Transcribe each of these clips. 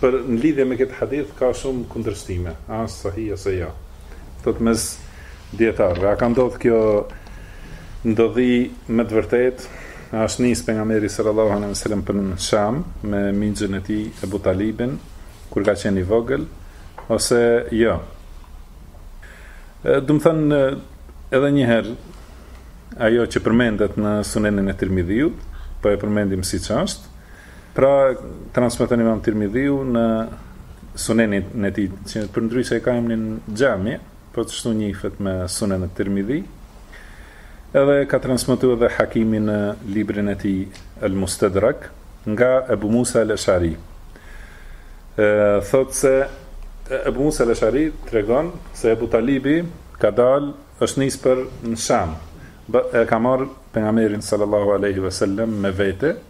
Për në lidhje me këtë hadith ka shumë kundërshtime, a është sahih ose jo, do thotë mes dijetarëve, a ka ndodhur kjo ndodhi me të vërtetë? A është nis pejgamberi sallallahu alejhi ve sellem për në Sham me mixhën e tij Ebu Talibin kur ka qenë i vogël ose jo? Domethënë edhe një herë ajo që përmendet në Sunenin e Tirmidhiut, po e përmendim siç është, Pra, transmeton Imam Tirmidhiu në Sunenin e tij, që përndryshe e ka emrin Xhami, po ashtu njihet me Sunen e Tirmidhiut. Edhe ka transmetuar edhe Hakimi në librin e tij El Mustedrek nga Ebu Musa El Eshari. Thotë se Ebu Musa El Eshari tregon se Ebu Talibi ka dal, është nis për në Sham. E ka marr pejgamberin sallallahu alaihi wasallam me vete.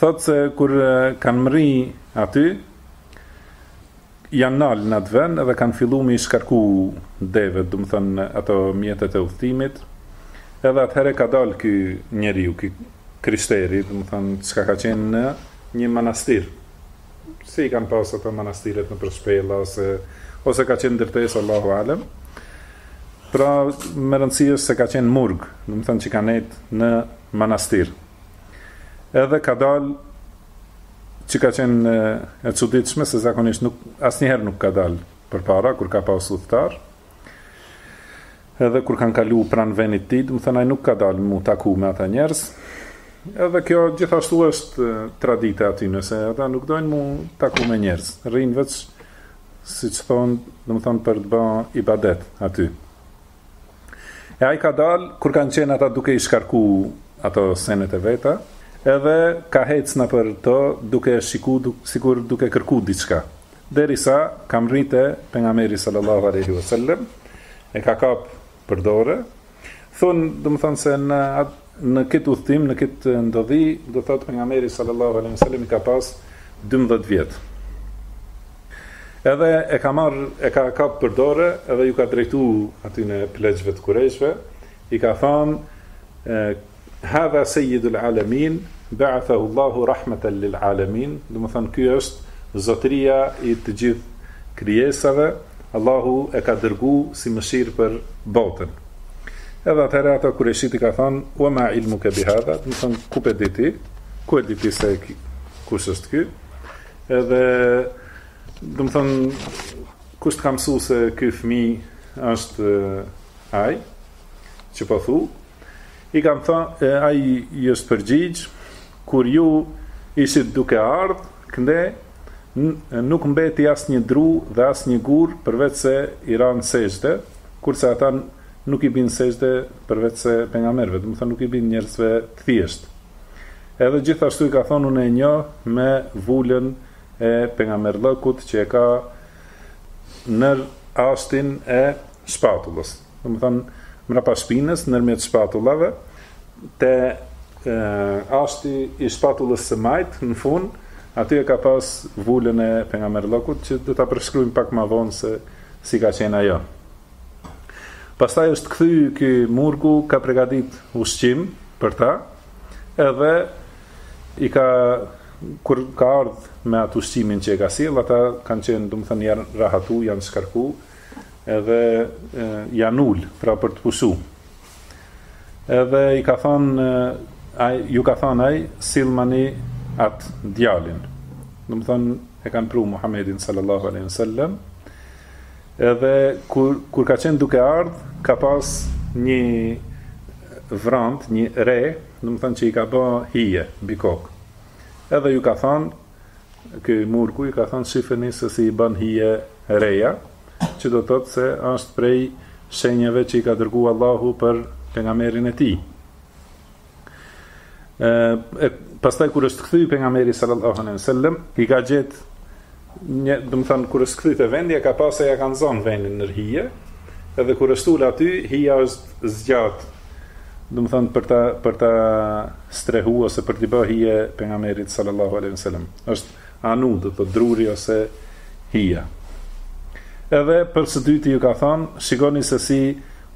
Thotë se kur kanë mrri aty, janë nalë në atë vend edhe kanë fillu me i shkarku devet, domethënë ato mjetet e udhëtimit, edhe atëherë ka dalë ky njeriu, ky krishteri, domethënë, çka ka qenë në një manastir. Si i kanë pasë ato manastiret nëpër shpella, ose, ose ka qenë ndërtesë, Allahu Alem. Pra, me rëndësi është se ka qenë murg, domethënë që ka nejtë në manastir. Edhe ka dal që ka qenë e çuditshme se zakonisht nuk asnjëherë nuk ka dal përpara kur ka pas udhëtarë. Edhe kur kanë kalu pranë vendit të tij, domethënë ai nuk ka dal m'u taku me ata njerëz. Edhe kjo gjithashtu është tradita atyne, se ata nuk dojnë m'u taku me njerëz, rrinë veç, siç thonë, domethënë për të ba ibadet aty. E ai ka dal kur kanë qenë ata duke i shkarku ato senet e veta, edhe ka hec nëpër to duke shiku, sikur duke kërku diçka. Derisa ka mrri te pejgamberi sallallahu aleyhi ve sellem, e ka kap për dore, thonë, domethënë se në atë Në këtë udhëtim, në këtë ndodhi, do thotë pejgamberi sallallahu alejhi ve sellem i ka pas 12 vjet. Edhe e ka marr, e ka kap për dore dhe ju ka drejtu atyne pleqve të kurejshve, i ka thanë hadha sayyidul alamin ba'athahu Allahu rahmatan lil alamin, domethanë ky është zotëria i të gjithë krijesave, Allahu e ka dërgu si mëshirë për botën. Edhe atëherë ato kurejshitët i kanë thënë, "Wa ma ilmuka bi hadha?" Domethënë, "Ku pe di ti? Ku e di ti se kush është ky?" Edhe domethënë, "Kush të ka msu se ky fëmijë është eh, ai që po thu?" i kanë thënë. Ai i është përgjigj: kur ju ishit duke ardh Këndej nuk mbeti asnjë dru dhe asnjë gur përveçse i ranë sexhde, kurse ata nuk i binë sexhde përveçse pejgamberëve, domethënë nuk i binë njerëzve të thjeshtë. Edhe gjithashtu i ka thonë unë e njoh me vulën e pejgamberllëkut që e ka nër ashtin e shpatullës. domethënë mrapa shpinës, nërmjet shpatullave, te e, ashti i shpatullës së majtë, në fund, aty e ka pas vullën e pejgamberllëkut, që do ta përshkrujmë pak ma vonë se si ka qenë ajo. Pastaj është kthy ky murgu, ka pregadit ushqim për ta, edhe i ka kur ka ardhë me atë ushqimin që e ka sjellë, ata kanë qenë, domethënë, janë rahatu, janë shkarku, Edhe janë ul, pra për të pushu. Edhe i ka thënë ai, ju ka thënë ai, sillmani at djalin. Domethënë e kanë pru Muhamedin sallallahu alaihi wasallam. Edhe kur kur ka qenë duke ardh, ka pas një vrant, një re, domethënë që i ka bë hije mbi kokë. Edhe ju ka thënë Ky murgu i ka thënë shifeni se si i bën hije reja, që do të thotë se është prej shenjave që i ka dërgu Allahu për pejgamberin e tij. Ë pastaj kur është kthy pejgamberi sallallahu alejhi ve sellem, i ka gjet një, domethënë kur është kthy te vendi e ka pa se ja kanë zon vendin në hije, edhe kur është ul aty, hija është zgjat Domethënë për ta për ta strehu ose për t'i bë hije pejgamberit sallallahu alaihi wasallam. Është anu, do të thotë druri ose hija. Edhe për së dyti ju ka thënë, shikoni se si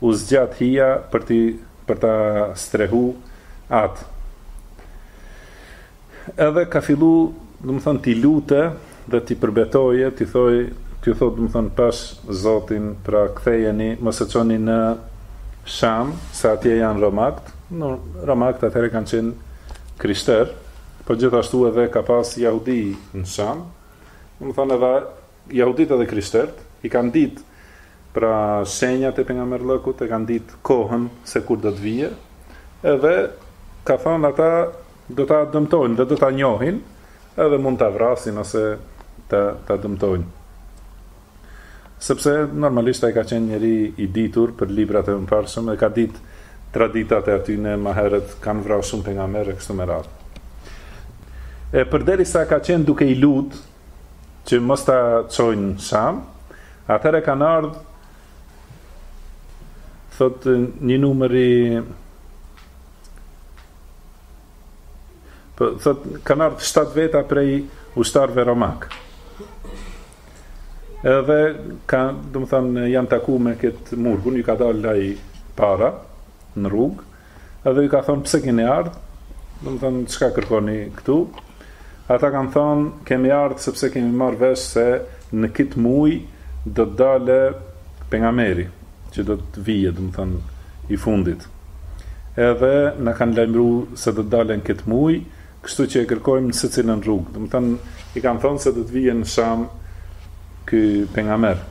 u zgjat hija për ti për ta strehu atë. Edhe ka fillu, domethënë t'i lute dhe t'i përbetoje, t'i thojë, t'ju thotë domethënë pash Zotin, pra kthejeni, mos e çoni në Sham, se atje janë romakt, romakt atëherë kanë qenë krishterë, po gjithashtu edhe ka pas jahudi në Sham, domethënë edhe Jahuditë edhe krishtertë i kanë ditë pra shenjat e pejgamberllëkut, e kanë ditë kohën se kur do të vijë. Edhe ka thënë ata do ta dëmtojnë dhe do ta njohin, edhe mund ta vrasin ose ta ta dëmtojnë. Sepse normalisht ai ka qenë njeri i ditur për librat e mëparshëm dhe i ka ditë traditat e atyne ma herët kanë vrarë shumë pejgamberë e kështu me radhë. E përderisa ka qenë duke i lut, që mos ta çojnë sham, atëherë kanë ardhur thot një numër i thot kanë ardh shtatë veta prej ushtarëve romak. Edhe kanë, domethënë, janë takuar me këtë murgun, i ka dalë ai para në rrugë Edhe i ka thënë pse keni ardhë, domethënë çka kërkoni këtu. Ata kanë thënë kemi ardhë sepse kemi marrë vesh se në këtë muaj do të dalë pejgamberi që do të vijë, domethënë i fundit. Edhe na kanë lajmëru se do të dalë në këtë muaj, kështu që e kërkojmë në secilën rrugë. Domethënë i kanë thënë se do të vijë në Sham ky pejgamber.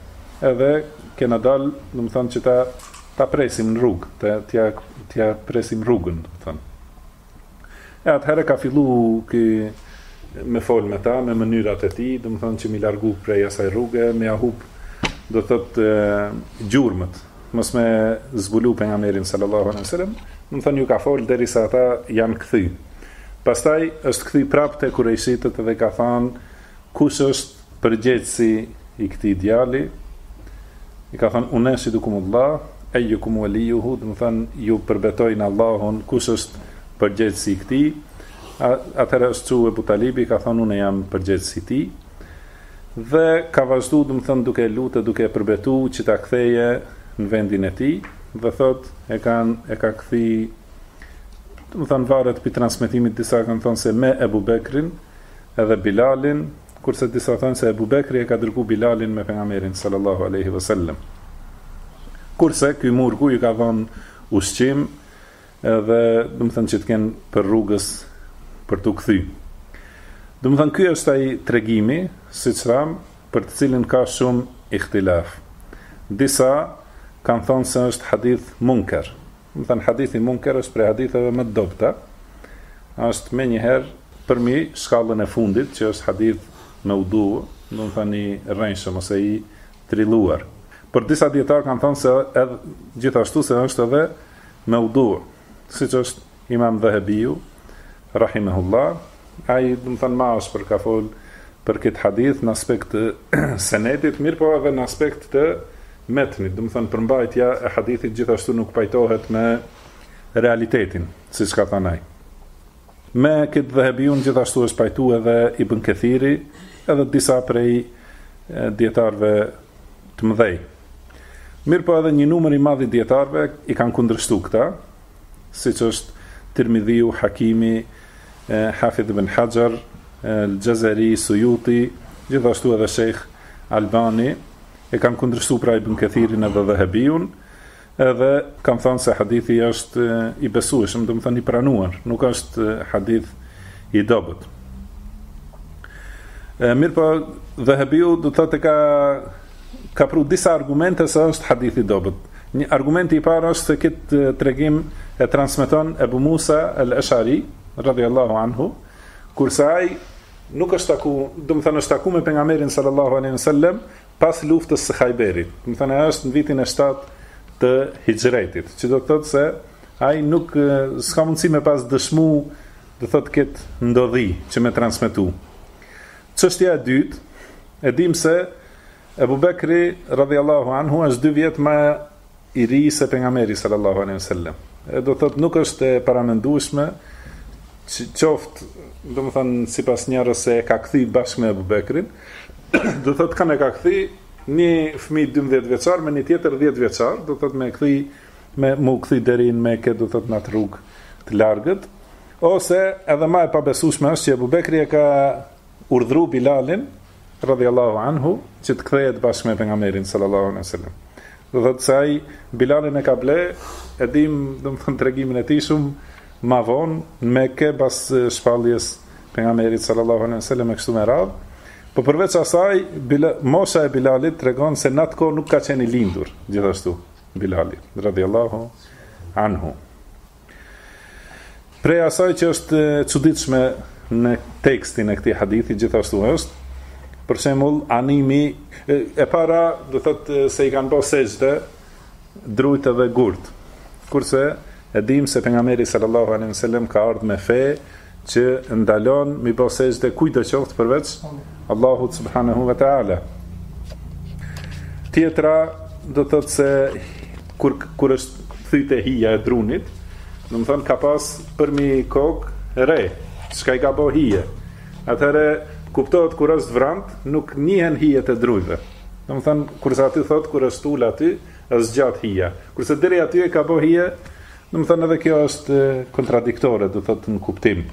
Edhe kena dalë, domethënë që ta Ta presim në rrugë, të, t'ja, t'ja presim rrugën, domethënë. E atëherë ka fillu ky me fol me ta, me mënyrat e tij, domethënë që mi largu prej asaj rruge, me ja hup, domethënë gjurmët, mos me zbulu pejgamberin sallallahu alaihi wasallam, domethënë ju ka fol derisa ata janë kthy. Pastaj është kthy prapë te kurejshitët dhe ka thënë kush është Përgjegjësi i këtij djali i ka thënë Enshudukumullah ejjukum velijjuhu, domethënë ju përbetoj në Allahun kush është përgjegjësi i këtij. Atëherë është çu Ebu Talibi ka thënë unë jam përgjegjës i tij. Dhe ka vazhdu domethënë duke e lutë, duke e përbetu që ta kthejë në vendin e tij dhe thot e kanë e ka kthy domethënë varet prej transmetimit disa kanë thënë se me Ebu Bekrin edhe Bilalin Kurse disa thonë se Ebu Bekri e ka dërgu Bilalin me Pejgamberin sallallahu alejhi ve sellem. Kurse ky murgu i ka dhënë ushqim dhe domethënë që të kenë për rrugë për t'u kthy. Domethënë ky është ai tregimi, siç thamë, për të cilin ka shumë ihtilaf. Disa kanë thënë se është hadith munker, Domethënë hadithi munker është prej haditheve më të dobëta. Është menjëherë përmi shkallën e fundit, që është hadith meudu, domethënë i rrenshëm ose i trilluar. Por disa dijetarë kanë thënë se edhe gjithashtu se është edhe meudu, siç është Imam Dhehebiu Rahimehullah, ai, domethënë më ashpër ka fol për këtë hadith në aspekt të senedit, mirëpo edhe në aspekt të metnit, domethënë përmbajtja e hadithit gjithashtu nuk pajtohet me realitetin, siç ka thënë ai. Me këtë Dhehebiun gjithashtu është pajtu edhe Ibn Kethiri, edhe disa prej dijetarëve të mëdhenj. Mirëpo edhe një numër i madh i dijetarëve i kanë kundërshtu këta, siç është Tirmidhiu, Hakimi, Hafidh ibn Hajar, Al-Jazari, Sujuti, gjithashtu edhe Shejh Albani e kanë kundërshtu pra Ibn Kathirin edhe Dhahabiun, edhe kanë thënë se hadithi është i besueshëm, domethënë i pranuar, nuk është hadith i dobët. Mirëpo, Dhahabiu do thotë ka Ka pru disa argumente se është hadith i dobët. Një argument i parë është se këtë tregim e transmeton Ebu Musa el-Esh'ari, radhiyallahu anhu, kurse ai nuk është taku, domethënë është taku me pejgamberin sallallahu alaihi wasallam pas luftës së Khajberit. Domethënë ajo është në vitin e 7 të Hixhretit, që do të thotë se ai nuk s'ka mundësi me pas dëshmu, do thotë këtë ndodhi që me transmetu. Çështja e dytë, e dimë se Ebu Bekri radhiyallahu anhu është dy vjet më i ri se pejgamberi sallallahu alaihi wasallam. E do thotë nuk është e paramendueshme që qoftë, domethënë sipas njërës se e ka kthy bashkë me Ebu Bekrin, do thotë kanë, e ka kthy një fëmijë 12 vjeçar me një tjetër 10 vjeçar, do thotë me kthy me mu kthy deri në Mekë, do thotë në atë rrugë të largët. Ose edhe më e pabesueshme është që Abu Bekri e ka urdhru Bilalin radhiyallahu anhu që të kthehet bashkë me pejgamberin sallallahu alaihi wasallam. Do të thotë se ai Bilalin e ka ble, e dim, domethënë tregimin e tij shumë më vonë në Mekë pas shpalljes pejgamberit sallallahu alaihi wasallam e kështu me radhë. Po përveç asaj, bila, mosha e Bilalit tregon se në atë kohë nuk ka qenë i lindur, gjithashtu Bilali, radhiyallahu anhu. Prej asaj që është e cuditshme në tekstin e këtij hadithi gjithashtu është për shembull animi e para do thotë se i kanë bo sexhde drujt edhe gurt. Kurse e dimë se pejgamberi sallallahu alejhi wasallam ka ardh me fe që ndalon me i bo sexhde kujtdo qoftë përveç Allahut subhanahu wa ta'ala. Tjetra do të thotë se kur, kur është thy hija e drunit, domethonë ka pas përmi kokë re, shka i ka bo hije. Atëherë, kuptohet kur është vrant, nuk njihen hije të drujve. Domethonë, kurse aty thotë, kur është ul aty, është zgjat hija. Kurse deri aty e ka bo hije, Domethënë edhe kjo është kontradiktore, do të thotë në kuptim.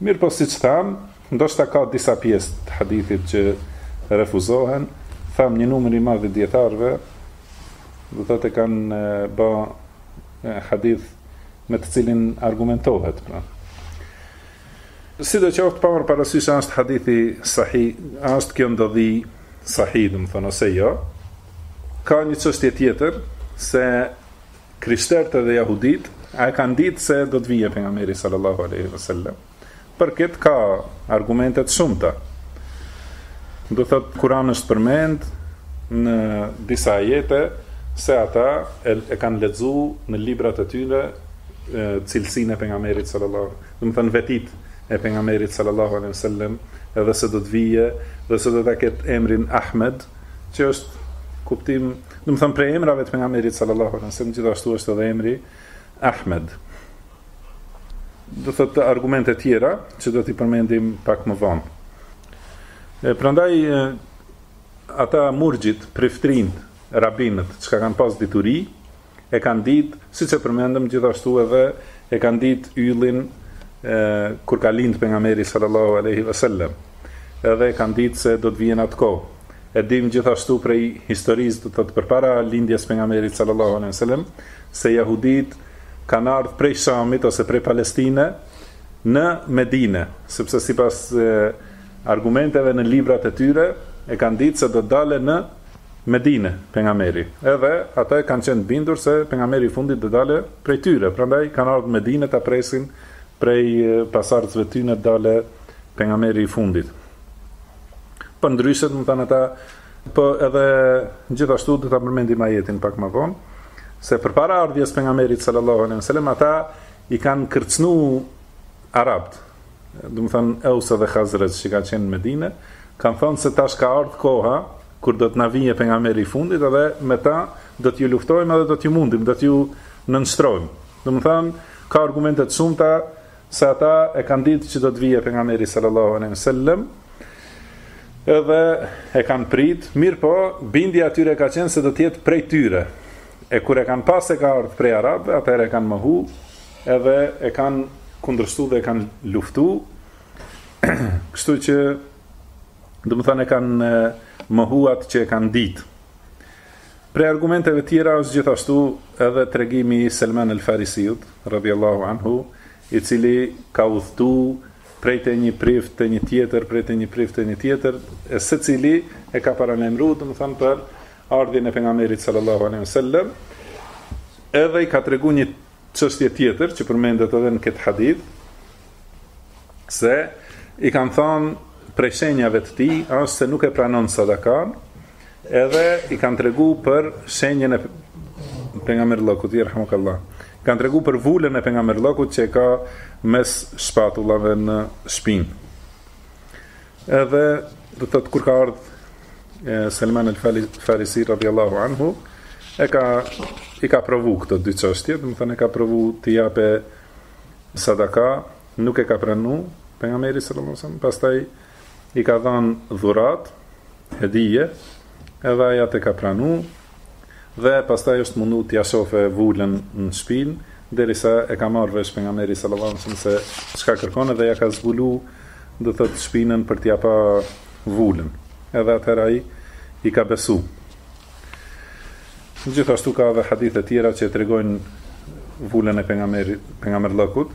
Mirëpo siç tham, ndoshta ka disa pjesë të hadithit që refuzohen, tham një numër i madh i dijetarëve do të thotë e kanë ba hadith me të cilin argumentohet pra. Sido qoftë pa marrë parasysh është hadithi sahih, është kjo ndodhi sahih, domethënë, ose jo, ka një çështje tjetër, se Krishterët edhe Jahuditë, a e kanë ditë se do të vijë pejgamberi sallallahu alaihi wasallam? Për këtë ka argumente të shumta. Domethënë në Kur'an është përmend në disa ajete se ata e, e kanë lexu në librat e tyre cilësinë e pejgamberit sallallahu domethënë vetitë e pejgamberit sallallahu alaihi sallam edhe se do të vijë dhe se do të ketë emrin Ahmed që është kuptim, domethënë prej emrave të pejgamberit sallallahu alaihi wasallam, gjithashtu është edhe emri Ahmed. Do të thotë argumente të tjera që do t'i përmendim pak më vonë. E prandaj ata murgjit, priftërinjtë, rabinët, çka kanë pas dituri, e kanë ditë, siç e përmendëm gjithashtu edhe e kanë ditë yllin e, kur ka lind pejgamberi sallallahu alaihi wasallam. Edhe e kanë ditë se do të vijë n'atë kohë. E dim gjithashtu prej historisë do të thotë përpara lindjes së pejgamberit sallallahu alaihi wasallam se jahuditë kanë ardh prej Shamit ose prej Palestine në Medinë, sepse sipas argumenteve në librat e tyre e kanë ditë se do të dalë në Medinë, pejgamberi, edhe ata kanë qenë të bindur se pejgamberi i fundit do dalë prej tyre, prandaj kanë ardhur në Medinë ta presin prej pasardhësve të tyne të dalë pejgamberi i fundit. Përndryshe, domethënë ata po edhe gjithashtu do ta përmendim ajetin pak më vonë, se përpara ardhjes së pejgamberit sallallahu alejhi ve sellem ata i kanë kërcënu arabët, domethënë Eus dhe Hazrexh që kanë qenë në Medinë, kanë thënë se tash ka ardhur koha kur do të na vijë pejgamberi i fundit dhe me ta do t'ju luftojmë dhe do t'ju mundim, do t'ju nënshtrojmë. Domethënë ka argumente të shumta se ata e kanë ditë që do të vijë pejgamberi sallallahu alaihi wasallam edhe e kanë prit, mirëpo bindja e tyre ka qenë se do t'jetë prej tyre. E kur e kanë pa se ka ardhë prej arabëve, atëherë e kanë mohu, edhe e kanë kundërshtu dhe e kanë luftu, kështu që, domethënë, e kanë mohu atë që e kanë ditë. Prej argumenteve tjera është gjithashtu edhe tregimi i Selman el Farisiut, radiallahu anhu, i cili ka udhëtu prej te një prift te një tjetër, prej te një prift te një tjetër, e secili e ka paralajmëru, domethënë, për ardhjen e pejgamberit sallallahu alaihi wasallam, edhe i ka tregu një çështje tjetër që përmendet edhe në këtë hadith se i kanë thënë prej shenjave të tij është se nuk e pranon sadakan, edhe i kanë tregu për shenjën e pejgamberllëkut jerhamukallah. I kanë tregu për vulën e pejgamberllëkut që e ka mes shpatullave në shpinë. Edhe do të thotë kur ka ardh Salman al-Farisi radhiyallahu anhu e ka i ka provu këto dy çështje, domethënë e ka provu t'i japë sadaka, nuk e ka pranu pejgamberi sallallahu alajhi wasallam, pastaj i ka dhënë dhurat, hedije, edhe atë e ka pranu, Dhe pastaj është mundu t'ia shofe vulën në shpinë, derisa e ka marrë vesh Pejgamberi sallallahu alejhi ve sellem se çka kërkon dhe ia ka zbulu, do të thotë, shpinën për t'ia pa vulën. Edhe atëherë ai i ka besu. Gjithashtu ka edhe hadithe tjera që e tregojnë vulën e pejgamberllëkut.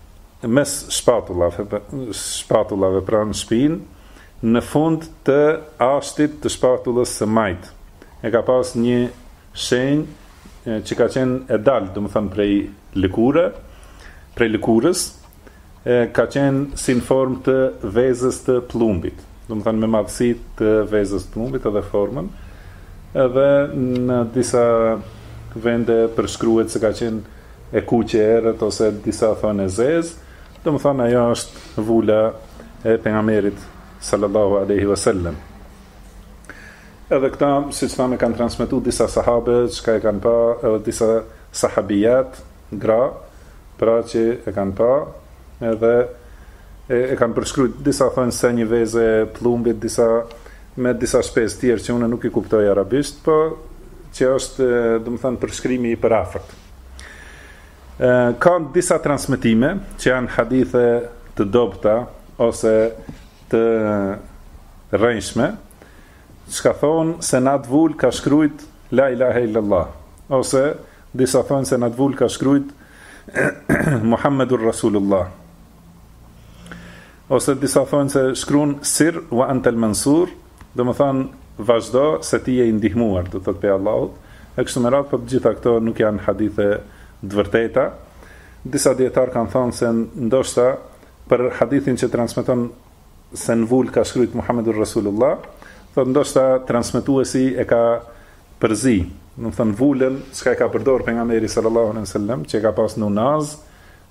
mes shpatullave, shpatullave pra në shpinë, në fund të ashtit të shpatullës së majtë. E ka pas një shenjë që ka qenë e dalë, domethënë prej lëkure, prej lëkurës, ka qenë si në formë të vezës të pllumbit, domethënë me madhësi të vezës të pllumbit edhe formën, edhe në disa vende përshkruhet se ka qenë e kuqe e errët ose disa thonë e zezë, domethënë ajo është vula e pejgamberit sallallahu alaihi wasallam. Edhe këtë, siç thamë, e kanë transmetuar disa sahabe, çka e kanë pa, edhe disa sahabijate, gra, pra që e kanë pa, edhe e, e kanë përshkruar disa thonë si një vezë e pllumbit, disa me disa shpezë tjerë që unë nuk i kuptoj arabisht, po ky është, domethënë, përshkrimi i përafërt. Ka disa transmetime që janë hadithe të dobëta ose të rrejshme, çka thonë se në atë vulë ka shkrujt La ilahe illallah, ose disa thonë se në atë vulë ka shkrujt Muhammedun Rasulullah. Ose disa thonë se shkruan sir wa ente mansur, domethënë vazhdo se ti je i ndihmuar, do të thotë prej Allahut, e kështu me radhë, por të gjitha këto nuk janë hadithe të vërteta. Disa dijetarë kanë thënë se ndoshta për hadithin që transmetohet se në vulë ka shkruajt Muhammedun Rasulullah, thotë ndoshta transmetuesi e ka përzi, domethënë vulën, çka e ka përdor pejgamberi sallallahu alaihi wasallam, që e ka pas në unazë,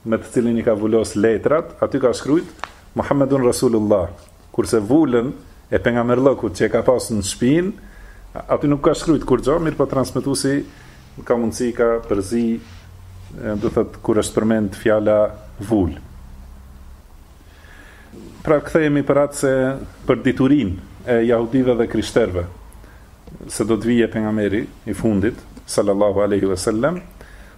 me të cilën i ka vulos letrat, aty ka shkrujt Muhammedun Rasulullah, kurse vulën e pejgamberllëkut që e ka pas në shpinë, aty nuk ka shkrujt kurgjo, mirëpo transmetuesi ka mundësi i ka përzi, do thotë, kur është përmend fjala vulë. Pra kthehemi për atë se për diturinë e jahudive dhe krishterve, se do të vijë pejgamberi i fundit sallallahu alaihi wasallam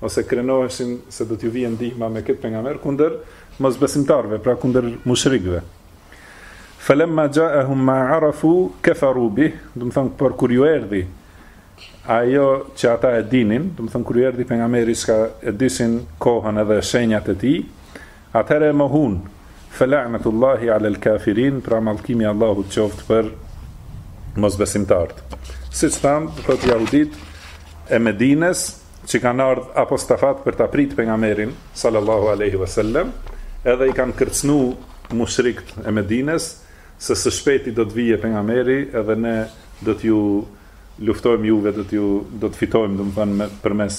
ose krenoheshin se do t'ju vijë ndihma me këtë pejgamber kundër mosbesimtarëve, pra kundër mushrikëve. Falamma ja'ahum ma 'arafu kafaru bi, domethënë por kur ju erdhi ajo që ata e dinin, domethënë kur ju erdhi pejgamberi çka e dishin kohën edhe shenjat e tij, Atëherë e mohunë, Felanetullahi alel kafirin, pra mallkimi i Allahut qoftë për mosbesimtarët. Siç thamë, domethënë jahudit e Medines, që kanë ardhë apostafat për ta prit pejgamberin sallallahu alaihi wasallam, edhe i kanë kërcënu mushrikt e Medines se së shpejti do të vijë pejgamberi edhe ne do t'ju luftojmë juve, do t'ju do të fitojmë, domethënë përmes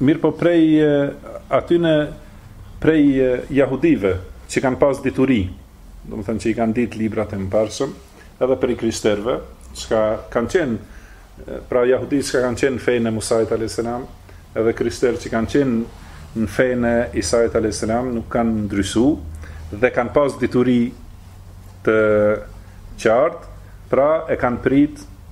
Mirëpo prej atyne prej jahudive që kanë pas dituri, domethënë që i kanë ditë librat e mëparshëm, edhe prej krishterëve, çka kanë qenë, pra jahudi çka kanë qenë në fenë e Musait a.s. edhe krishterë që kanë qenë në fenë e Isait a.s. nuk kanë ndryshu dhe kanë pas dituri të qartë, pra e kanë prit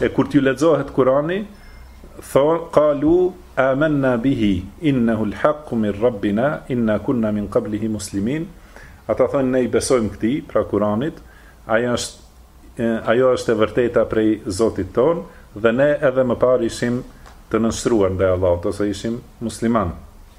E kur t'ju lexohet Kurani, thonë qalu amanna bihi innahu al-haqqu min rabbina inna kunna min qablihi muslimin, ata thonë ne i besojmë këtij, pra Kuranit, ai është ajo është e vërteta prej Zotit tonë dhe ne edhe më parë ishim të nënshtruar ndaj Allahut ose ishim muslimanë.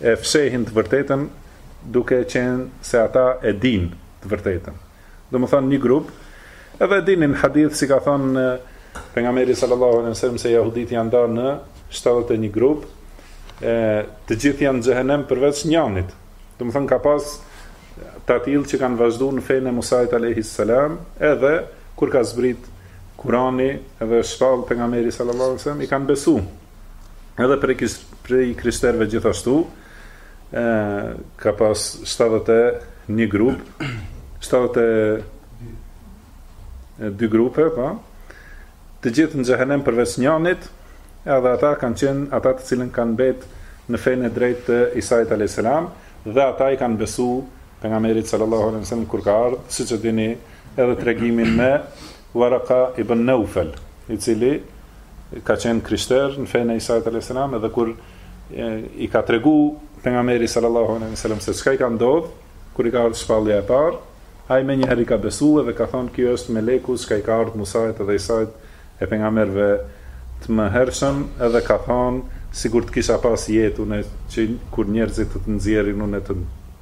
e fshehin të vërtetën duke qenë se ata e dinë të vërtetën. Domethënë një grup, edhe e dini hadithin si ka thonë pejgamberi sallallahu alaihi wasallam se jahudit janë ndarë në 71 grupe, e, të gjithë janë në xhehenem përveç njanit. Domethënë ka pas të atillë që kanë vazhdu në fenë e Musait alaihi sallam, edhe kur ka zbrit Kurani edhe shpallë pejgamberi sallallahu alaihi wasallam i kanë besu. Edhe prej, prej krishterëve gjithashtu, e, ka pas 71 grup, 72 grupe, pa, po. të gjithë në xhehenem përveç njanit, edhe ata kanë qenë, ata të cilët kanë mbetë në fenë e drejtë të Isait a.s. dhe ata i kanë besu pejgamberit sallallahu a.s. kur ka ardhë, siç e dini edhe tregimin me Varaka ibn Neufel, i cili ka qenë krishter në fenë e Isait alayhis salam edhe kur i ka tregu pejgamberi sallallahu alaihi wasallam se çka i ka ndodh kur i ka ardh shpallja e parë ai menjëherë i ka besuar dhe ka thënë ky është meleku çka i ka ardhur Musait dhe Isait e pejgamberëve të mëhershëm edhe ka thënë sikur të kisha pas jetë unë që kur njerëzit të të nxjerrin unë të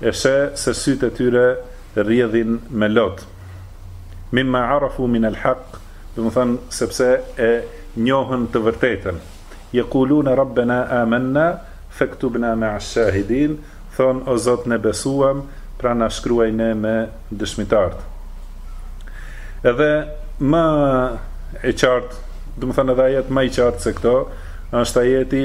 E sheh se sytë e tyre rrjedhin me lot. Mimma arafu min el hak, domethënë sepse e njohën të vërtetën. Jekulune rabbena amanna fektubna meash shahidin, thonë o Zot ne besuam, pra na shkruaj ne me dëshmitartë. Edhe ma e qartë, domethënë edhe ajet ma i qartë se këto është ajeti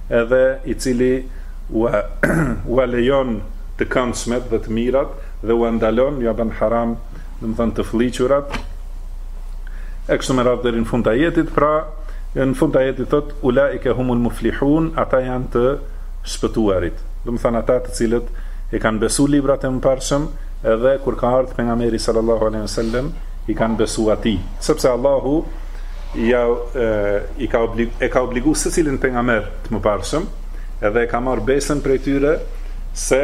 edhe i cili ua u lejon të këndshmet dhe të mirat dhe ua ndalon, ua ban haram, domethënë të flliqurat, e kështu me radhë deri në fund të ajetit, pra në fund të ajetit thotë ulaike humul muflihun, ata janë të shpëtuarit. Domethënë ata të cilët i kanë besu librat e mëparshëm edhe kur ka ardhë pejgamberi sallallahu alejhi wasallam i kanë besu atij, sepse Allahu ia i ka obligu, e ka obligu secilin pejgamber të mëparshëm, edhe e ka marrë besën prej tyre se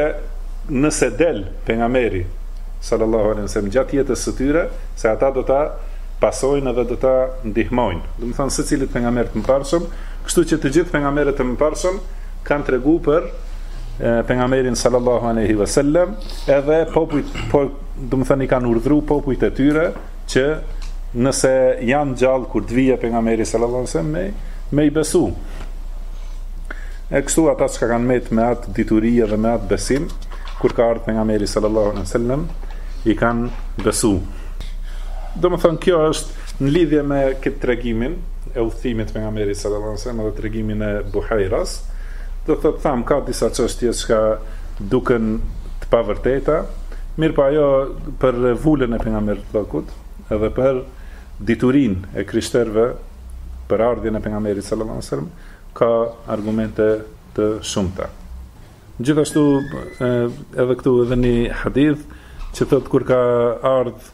nëse del pejgamberi, sallallahu alaihi wasallam gjatë jetës së tyre se ata do ta pasojnë edhe do ta ndihmojnë. Domethënë secilit pejgamber të mëparshëm, kështu që të gjithë pejgamberët e mëparshëm kanë tregu për pejgamberin sallallahu alaihi wasallam, edhe popujt po domethënë i kanë urdhëru popujt e tyre që nëse janë gjallë kur të vijë pejgamberi sallallahu alajhi wasallam me me i besu. E kështu ata çka kanë met me atë dituri dhe me atë besim, kur ka ardhë pejgamberi sallallahu alajhi wasallam, i kanë besu. Domethënë, kjo është në lidhje me këtë tregimin e udhëtimit të pejgamberit sallallahu alaihi wasallam dhe tregimin e Buhejras. Domethënë thamë, ka disa çështje çka Duken të pavërteta, mirëpo ajo për vulën e pejgamberllëkut, edhe për diturinë e të krishterëve për ardhjen e Pejgamberit Sallallahu Alaihi Wasallam, ka argumente të shumta. Gjithashtu edhe këtu edhe një hadith që thotë kur ka ardhë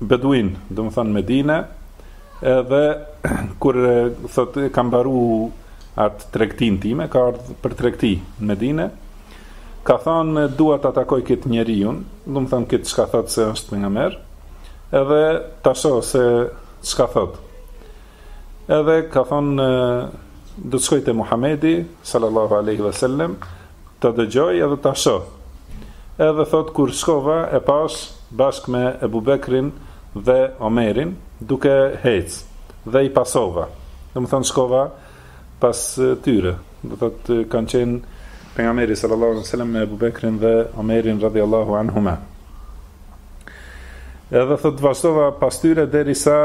Beduin, domethënë Medine, edhe kur thot e kam mbaru atë tregtinë time, ka ardhë për tregti në Medine, ka thonë dua ta takoj këtë njeriun, domethënë këtë çka thot se është pejgamber, edhe ta shoh se çka thot. Edhe ka thonë do të shkoj te Muhamedi sallallahu alaihi wasallam, ta dëgjoj edhe ta shoh. Edhe thotë kur shkova e pashë bashkë me Ebu Bekrin dhe Omerin duke ecë dhe i pasova. Domethënë shkova pas tyre. Domethënë kanë qenë pejgamberi sallallahu alaihi wasallam me Ebu Bekrin dhe Omerin radhiyallahu anhuma. Edhe thotë vazhdova pas tyre derisa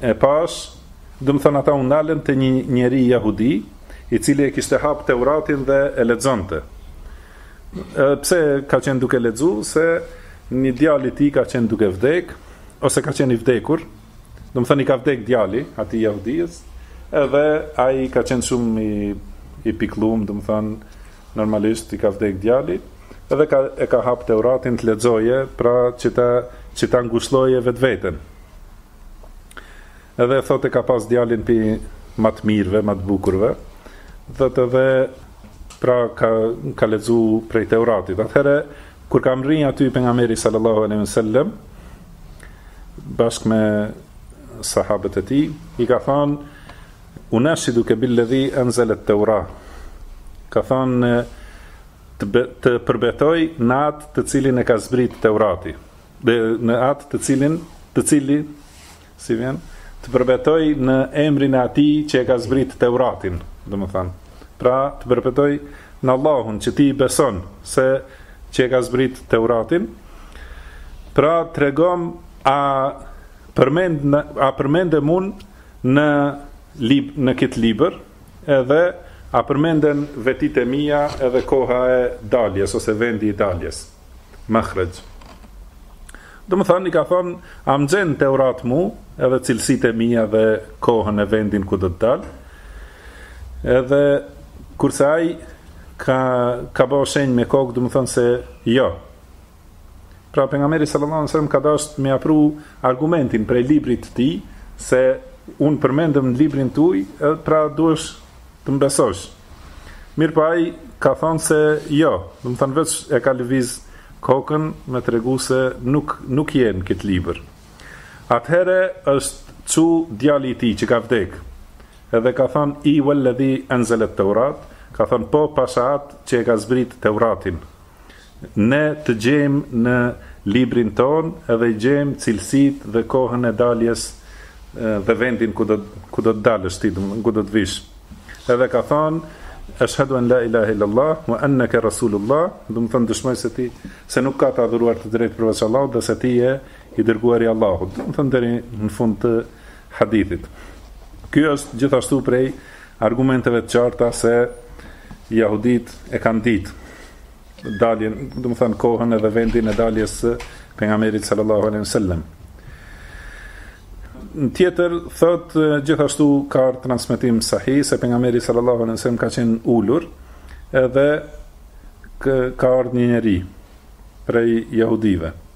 e pashë Domethonë ata u ndalën te një njeri jahudi, i cili e kishte hap Teuratin dhe e lexonte. Pse ka qenë duke lexu se një djalë i tij ka qenë duke vdek ose ka qenë i vdekur, domethonë i ka vdek djali atij jahudis, edhe ai ka qenë shumë i i pikllum, domethonë normalisht i ka vdek djali, edhe ka e ka hap Teuratin të lexoje, pra që ta që ta ngushëlloje vetveten. Edhe thotë ka pas djalin prej më të mirëve, më të bukurve. Thotë edhe pra ka ka lexu prej Teuratit. Atëherë kur ka mrri aty pejgamberi sallallahu alaihi wasallam bashkë me sahabët e tij, i ka thënë unashiduke billadhi anzala at-taura. Ka thënë të, të përbetoj në atë të cilin e ka zbrit Teurati. dhe në atë të cilin, të cili, si vjen, të përbetoj në emrin e atij që e ka zbrit Teuratin, domethanë. Pra, të përbetoj në Allahun që ti beson se që e ka zbrit Teuratin. Pra, tregom a përmend, a përmendem unë në, lib, në kit libër edhe a përmenden vetitë e mia edhe koha e daljes ose vendi i daljes. Mahraj. Domethënë, i ka thonë, a më gjen në Teurat mu, edhe cilësitë e mia dhe kohën e vendin ku do të dalë, edhe kurse ai ka, ka bo shenjë me kokë, domethënë se jo. Pra, pejgamberi sallallahu alejhi wasallam ka dasht me ia pru argumentin prej librit të tij, se unë përmendem në librin tuj, edhe pra duhesh Të më besosh. Mirëpo ai ka thënë se jo, domethënë veç e ka lëviz kokën me tregu se nuk nuk je në këtë libër. Atëherë është çu djali i tij që ka vdek. Edhe ka thënë i walladhi anzala at-taurat, ka thënë po pasha atë që e ka zbrit Teuratin. Ne të gjejmë në librin tonë edhe i gjejmë cilësitë dhe kohën e daljes dhe vendin ku do ku do të dalësh ti, domethënë ku do të vish. Edhe ka thënë Eshhedu en la ilahe illallah wa annaka rasulullah, domethënë dëshmoj se ti se nuk ka të adhuruar të drejtë përveç Allahut dhe se ti je i dërguar i Allahut. Domethënë deri në fund të hadithit. Ky është gjithashtu prej argumenteve të qarta se jahudit e kanë ditë daljen, domethënë kohën edhe vendin e daljes së pejgamberit sallallahu alejhi wasallam. Në tjetër thotë gjithashtu ka ardh transmetim sahih se pejgamberi sallallahu alejhi wasallam ka qenë ulur edhe ka ardhur një njeri prej jahudive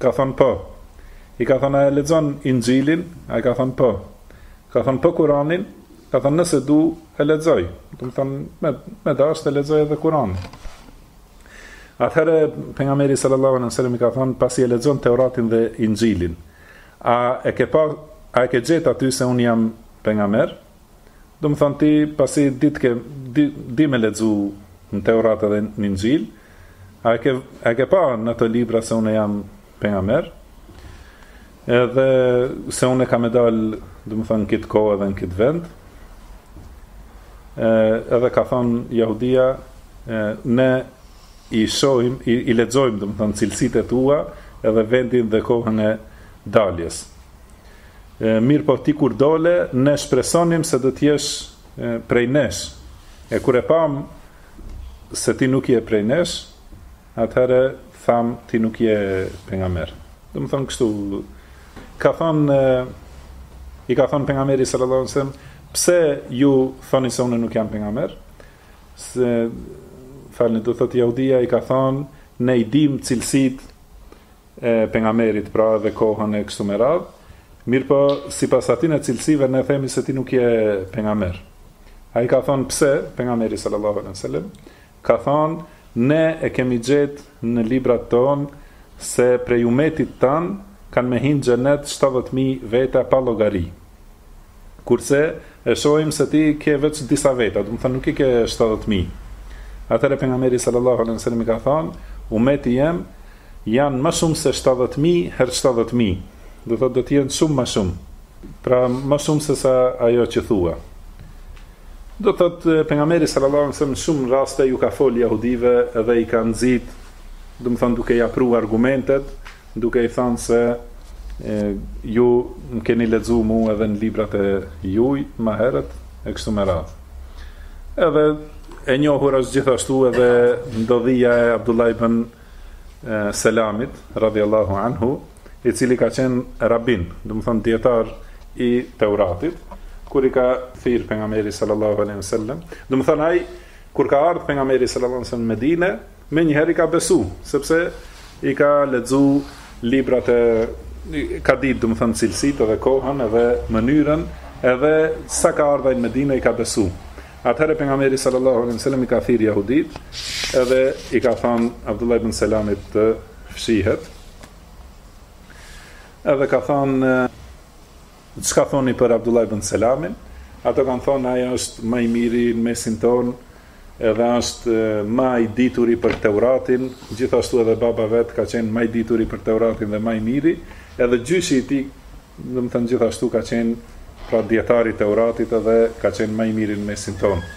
Ka thënë po. I ka thënë a e lexon Injilin? Ai ka thënë po. Ka thënë po Kur'anin? Ka thënë nëse du e lexoj. Domethënë me dash e lexoj edhe Kur'anin. Atëherë pejgamberi sallallahu alaihi wasallam i ka thënë pasi e lexon Teuratin dhe Injilin. A e ke pa a e ke gjetë aty se un jam pejgamber? Domethënë ti pasi ditë ke di, di me lexu në Teurat edhe në Injil, a e ke e ke pa në ato libra se unë jam pejgamber? Edhe se unë kam dal, domethënë në këtë kohë edhe në këtë vend. Edhe ka thonë Jahudia, ne i shohim, i, i lexojmë, domethënë cilësitë e tua, edhe vendin dhe kohën e daljes. Mirpo ti kur dole, ne shpresonim se do të jesh prej nesh. E kur e pamë se ti nuk je prej nesh, atëherë thamë ti nuk je pejgamber. Domethënë kështu ka thonë i ka thonë pejgamberi sallallahu alajhi wasallam, pse ju thoni se unë nuk jam pejgamber? Se falni do thotë Jahudia i ka thonë ne i dim cilësit e pejgamberit pra edhe kohën e kështu me radh, mirëpo sipas atyre cilësive ne themi se ti nuk je pejgamber. Ai ka thënë pse pejgamberi sallallahu alaihi wasallam ka thënë ne e kemi gjet në librat ton se prej umetit tand kanë me hi në xhenet 70000 veta pa llogari. Kurse e shohim se ti ke veç disa veta, domethënë nuk i ke 70 mijë. Atëherë pejgamberi sallallahu alaihi wasallam i ka thënë, ummeti jem janë më shumë se 70 mijë herë 70 mijë. Do thotë do të jenë shumë më shumë. Pra më shumë se sa ajo që thua. Do thotë pejgamberi sallallahu alaihi wasallam shumë raste ju ka fol jahudive dhe i ka nxit, domethënë duke ia pru argumentet, duke i thënë se ju më keni lexu mu edhe në librat e juj ma herët e kështu me radhë. Edhe e njohur është gjithashtu edhe ndodhia e Abdullah ibn Selamit radhiyallahu anhu, i cili ka qenë rabin, domethënë dijetar i Teuratit, kur i ka thirr pejgamberi sallallahu alaihi wasallam, domethënë ai kur ka ardhur pejgamberi sallallahu alaihi wasallam në Medinë, Menjëherë i ka besu, sepse i ka lexu librat e ka ditë domethënë cilësitë edhe kohën edhe mënyrën edhe sa ka ardh ai në Medinë i ka besu. Atëherë pejgamberi sallallahu alaihi wasallam i ka thirr jahudit edhe i ka thënë Abdullah ibn Selamit të fshihet. Edhe ka thënë Çka thoni për Abdullah ibn Selamin? Ata kanë thënë ai është ma i miri në mesin tonë, edhe është ma i dituri për Teuratin, gjithashtu edhe baba vet ka qenë ma i dituri për Teuratin dhe ma i miri, edhe gjyshi i tij, domethënë gjithashtu ka qenë pra dietari i Teuratit edhe ka qenë ma i miri në mesin tonë.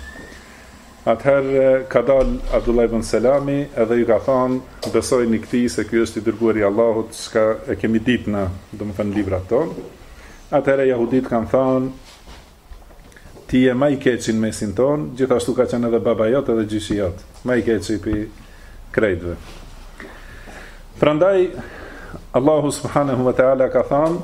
Atëherë ka dalë Abdullah ibn Selami edhe ju ka thanë, Besojini këtij se ky është i Dërguari i Allahut, çka e kemi dit na, domethënë në librat tonë. Atëherë jahuditë kanë thanë, Ti je më i keqi në mesin tonë, gjithashtu ka qenë edhe baba jot edhe gjyshi jot, më i keqi pi krejtëve. Prandaj Allahu subhanahu wa taala ka thanë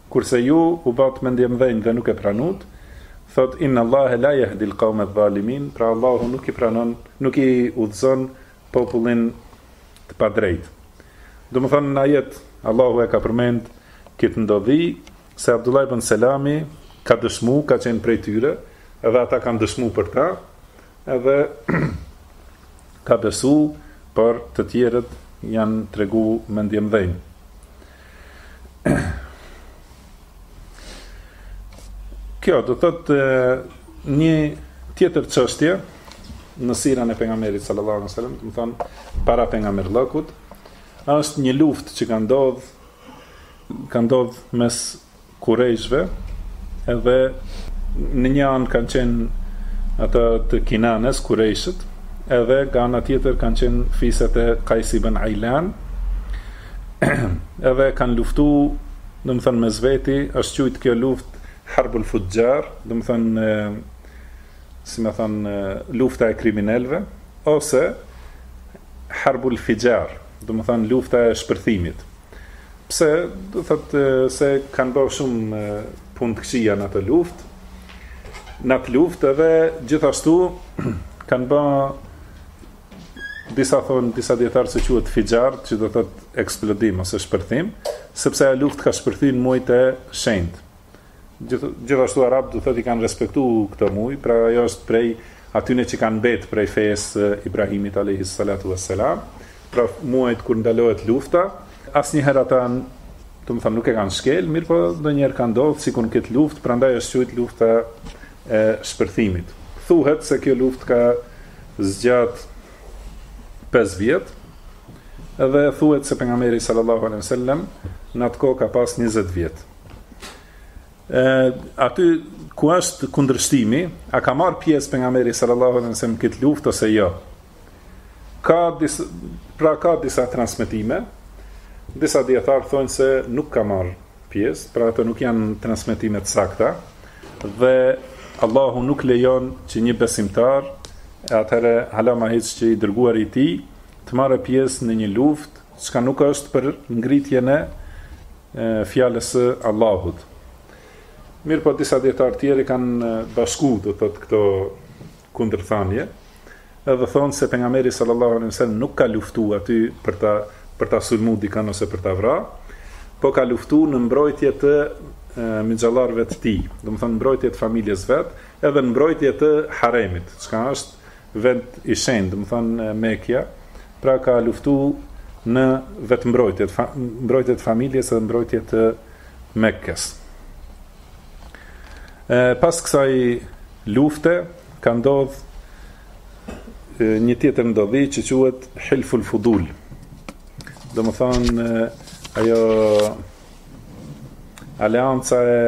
Kurse ju u batë mendjemdhenjë dhe nuk e pranut, thotë, Inna Allahe la yahdi al-qawme adh-dhalimin, pra Allahu nuk i pranon, nuk i udhëzon popullin të padrejtë. Domethënë në ajet Allahu e ka përmend këtë ndodhi se Abdullah ibn Selami ka dëshmu, ka qenë prej tyre, edhe ata kanë dëshmu për ta, Edhe ka besu, por të tjerët janë tregu mendjemdhenjë. Kjo do thotë një tjetër çështje në sirën e pejgamberit sallallahu alajhi wasallam, domethonë para pejgamberllëkut, është një luftë që ka ndodh ka ndodh mes Kurejshve, edhe në një anë kanë qenë ata të Kinanes, Kurejshët, edhe nga ana tjetër kanë qenë fiset e Kajs ibn Ajlan, edhe kanë luftu, domethënë mes veti, është qujtë kjo luftë Harbul Fuxhar, domethënë, si me thënë, lufta e kriminelve, ose Harbul Fixhar, domethënë, lufta e shpërthimit. Pse, do thotë se kanë bërë shumë punë të këqija në atë luftë. Në atë luftë edhe gjithashtu kanë bërë disa thonë disa dijetarë se quhet fixhar, që do thotë eksplodim ose shpërthim, sepse ajo luftë ka shpërthy në muajt e shenjtë. Gjithashtu arabët do thotë i kanë respektu këta muj, pra ajo është prej atyne që kanë mbetë prej fesë së Ibrahimit alejhi salatu ves selam, pra muajt kur ndalohet lufta, asnjëherë ata domethonë nuk e kanë shkel, mirëpo ndonjëherë ka ndodhur sikur në këtë luftë, prandaj është quajtur lufta e shpërthimit. Thuhet se kjo luftë ka zgjat 5 vjet dhe thuhet se pejgamberi sallallahu alejhi wasallam në atë kohë ka pas 20 vjet. aty ku është kundërshtimi, a ka marrë pjesë pejgamberi sallallahu alaihi wasallam këtë luftë ose jo. Ka disa pra ka disa transmetime, disa dijetarë thonë se nuk ka marrë pjesë, pra ato nuk janë transmetime të sakta dhe Allahu nuk lejon që një besimtar e atëherë hala ma hiç që i dërguar i tij të marrë pjesë në një luftë që nuk është për ngritjen e fjalës së Allahut. Mirpo disa dijetarë tjerë i kanë bashku domethënë këto kundërthënie, edhe thonë se pejgamberi sallallahu alaihi wasallam nuk ka luftu aty për ta për ta sulmu dikan ose për ta vra, po ka luftu në mbrojtje të mixhallarëve të tij, domethënë mbrojtje të familjes vet, edhe në mbrojtje të haremit, çka është vend i shenjtë, domethënë Meka, pra ka luftu në vetëmbrojtje, mbrojtje të familjes dhe mbrojtje të Mekës. E pas kësaj lufte ka ndodh një tjetër ndodhi që quhet Hilful Fudul. Domethënë ajo aleanca e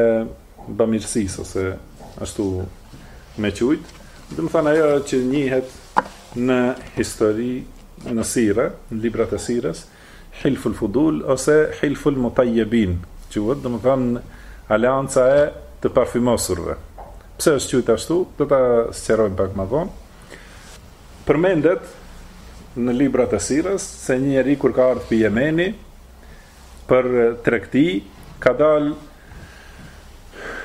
bamirësisë ose ashtu me qujtë, domethënë ajo që njihet në histori, në sire, në librat e sires, hilful fudul ose hilful mutajjebin, që i thotë, domethënë, aleanca e të parfumosurve. Pse është qujtë ashtu, do ta sqarojmë pak më vonë. Përmendet në librat e sires, se njëri kur ka ardhë prej Jemeni, Për tregti ka dal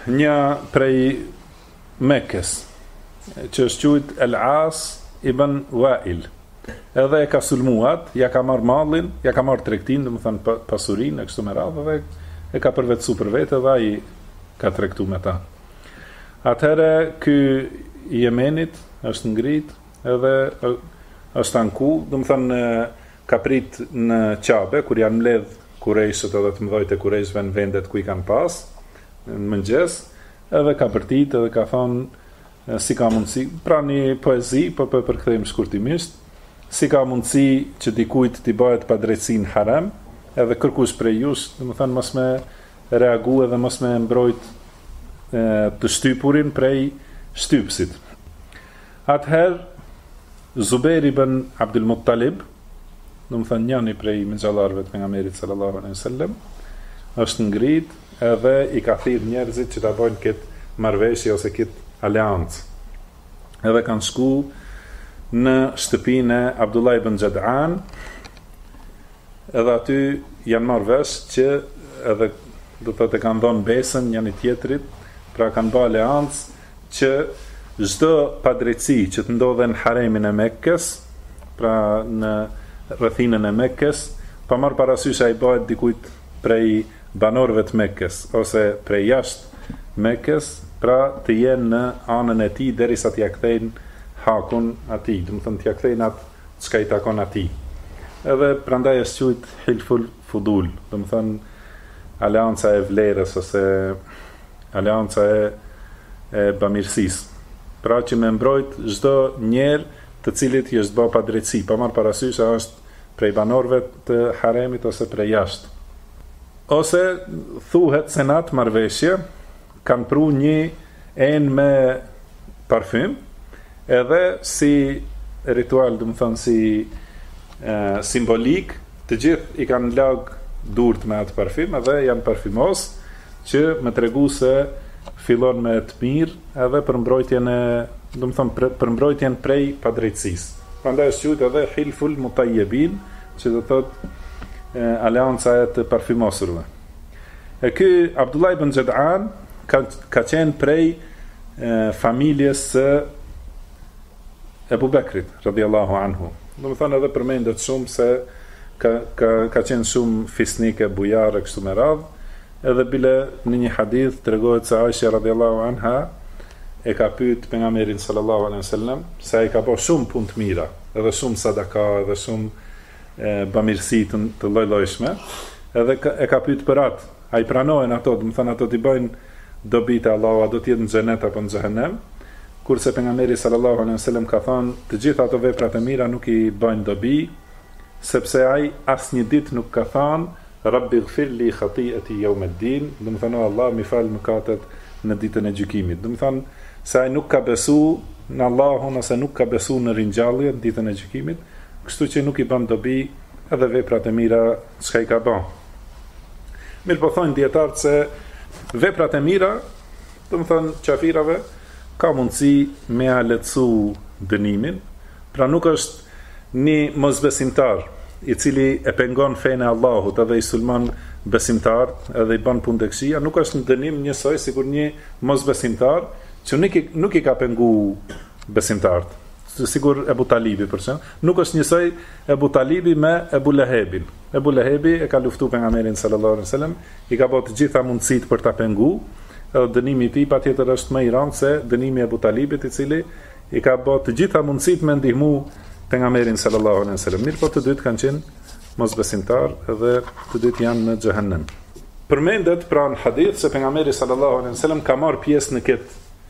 një prej Mekës, që është quajt El As ibn Wail. Edhe e ka sulmu atë, ja ka marr mallin, ja ka marr tregtinë, domethënë pasurinë e kështu me radhë dhe e ka përvetësu për vete dhe ai ka tregtu me ta. Atëherë ky i Jemenit është ngrit edhe është anku, domethënë Ka prit në Qabe, kur janë mbledh Kurejshët edhe të mdhajt e Kurejshëve në vendet ku i kanë pas, në mëngjes, edhe ka bërtit edhe ka thënë, si ka mundësi, pra një poezi, po për po e përkthejmë shkurtimisht, si ka mundësi që dikujt t'i bëhet padrejtësi në harem, edhe kërkush prej jush, domethënë, mos me reagu edhe mos me mbrojt e, të shtypurin prej shtypsit. Atëherë Zubejr ibn Abdul Muttalib, domethënë njëri prej mixhallarëve të pejgamberit sallallahu alaihi wasallam, është ngrit edhe i ka thirr njerëzit që ta bëjnë këtë marrëveshje ose këtë aleancë. Edhe kanë shku në shtëpinë e Abdullah ibn Xhad'an, edhe aty janë marrë vesh që edhe ia kanë dhënë besën njëri-tjetrit, pra kanë ba aleancë që çdo padrejtësi që të ndodhë në haremin e Mekës, pra në rrethinën e Mekës, pa marr parasysh a i bëhet dikujt prej banorëve të Mekës ose prej jashtë Mekës, pra të jenë në anën e tij derisa t'ia kthejnë hakun atij, domethonë t'ia kthejnë atë çka i takon atij. Edhe prandaj është quajt Hilful Fudul, domethonë aleanca e vlerës ose Aleanca e e bamirësisë. Pra që me mbrojt çdo njeri të cilit i është ba padrejtësi, pa marrë parasysh a është prej banorëve të haremit ose prej jashtë. Ose thuhet se në atë marrëveshje kanë pru një enë me parfym, edhe si ritual, domethonë si simbolik, Të gjithë i kanë lag durt me atë parfym edhe janë parfymos që me tregu se fillon me të mirë edhe për mbrojtjen e domethonë për mbrojtjen prej padrejtësisë. Prandaj është quajtur edhe Hilful Mutajjebin, që do të thotë aleanca e të parfymosurve. E ky Abdullah ibn Xhad'an ka ka qenë prej e, familjes së Ebu Bekrit, radijallahu anhu. Domethënë edhe përmendet shumë se ka, ka, ka qenë shumë fisnik e bujar, kështu me radhë, edhe bile në një hadith tregohet se Aisha radijallahu anha e ka pyt pejgamberin sallallahu alejhi ve selem, se ai ka bo shumë punë të mira, edhe shumë sadaka, edhe shumë e, bëmirësi të, të llojllojshme, edhe ka, e ka pyt për atë, A i pranohen ato, domethonë a do t'i bëjnë dobi te Allahu, a do të jetë në xhenet apo në xhehenem, kurse pejgamberi sallallahu alejhi ve selem ka thënë, të gjitha ato veprat e mira nuk i bëjnë dobi, sepse ai asnjë ditë nuk ka thënë, Rabbi ighfir li khati'ati yawm ad-din, domethonë o Allah m'i fal mëkatet në ditën e gjykimit. Domethonë se ai nuk ka besu në Allahun ose nuk ka besu në ringjallje në ditën e gjykimit, kështu që nuk i bëjnë dobi edhe veprat e mira çka i ka bën. Mirëpo thojnë dijetarët se veprat e mira, domethënë qafirave ka mundësi me ia lehtësu dënimin, pra nuk është një mosbesimtar i cili e pengon fenë e Allahut edhe i sulmon besimtarët edhe i ban punë të këqija, nuk është në dënim njësoj sikur një mosbesimtar që nuk i ka pengu besimtarët. Sikur Ebu Talibi për shembull, nuk është njësoj Ebu Talibi me Ebu Lehebin. Ebu Lehebi e ka luftu pejgamberin sallallahu alaihi wasallam, i ka bërë të gjitha mundësitë për ta pengu, edhe dënimi i tij patjetër është më i rëndë se dënimi i Ebu Talibit i cili i ka bërë të gjitha mundësitë me e ndihmu pejgamberin sallallahu alaihi wasallam. Mirpo të dytë kanë qenë mosbesimtarë dhe të dytë janë në xhehenem. Përmendet pra në hadith se pejgamberi sallallahu alaihi wasallam ka marrë pjesë në këtë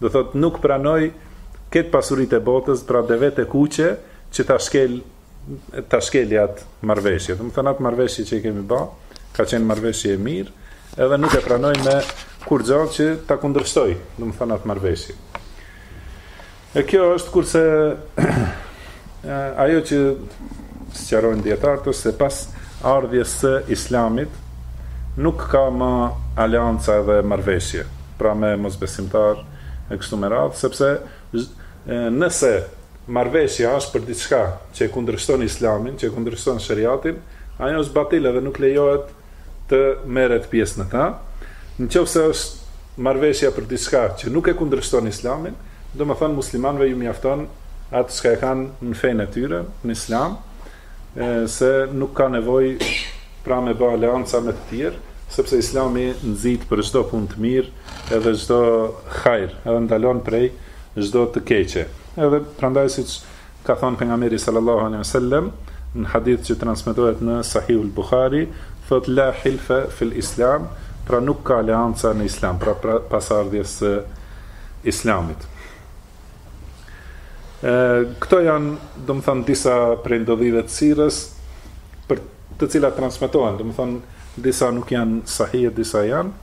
Do thotë nuk pranoj këtë pasuritë e botës, pra devet e kuqe që ta shkel ta shkeli atë marrëveshje. Domethënë atë marrëveshje që e kemi ba, ka qenë marrëveshje e mirë, edhe nuk e pranoj me kurgja që ta kundërshtoj, domethënë atë marrëveshje. E kjo është kurse Ajo që sqarojnë dijetarët është se pas ardhjes së Islamit nuk ka ma aleanca edhe marrëveshje, pra me mosbesimtarë e kështu me radhë, sepse nëse marrëveshja është për diçka që e kundërshton Islamin, që e kundërshton sheriatin, ajo është batil edhe nuk lejohet të merret pjesë në ta. Në qoftë se është marrëveshja për diçka që nuk e kundërshton Islamin, domethënë muslimanëve ju mjafton atë çka e kanë në fenë e tyre, në Islam, se nuk ka nevojë pra me bë aleanca me të tjerë, sepse Islami nxit për çdo punë të mirë, edhe çdo hajr, edhe ndalon prej çdo të keqe. Edhe prandaj siç Ka thënë pejgamberi sallallahu alejhi ve sellem në hadith që transmetohet në Sahihul Buhari, thotë la hilfe fil islam, pra nuk ka aleanca në islam, pra pra pas ardhjes së islamit. Ë këto janë, domethënë disa prej ndodhive të sirës për të cilat transmetohen, domethënë disa nuk janë sahih, disa janë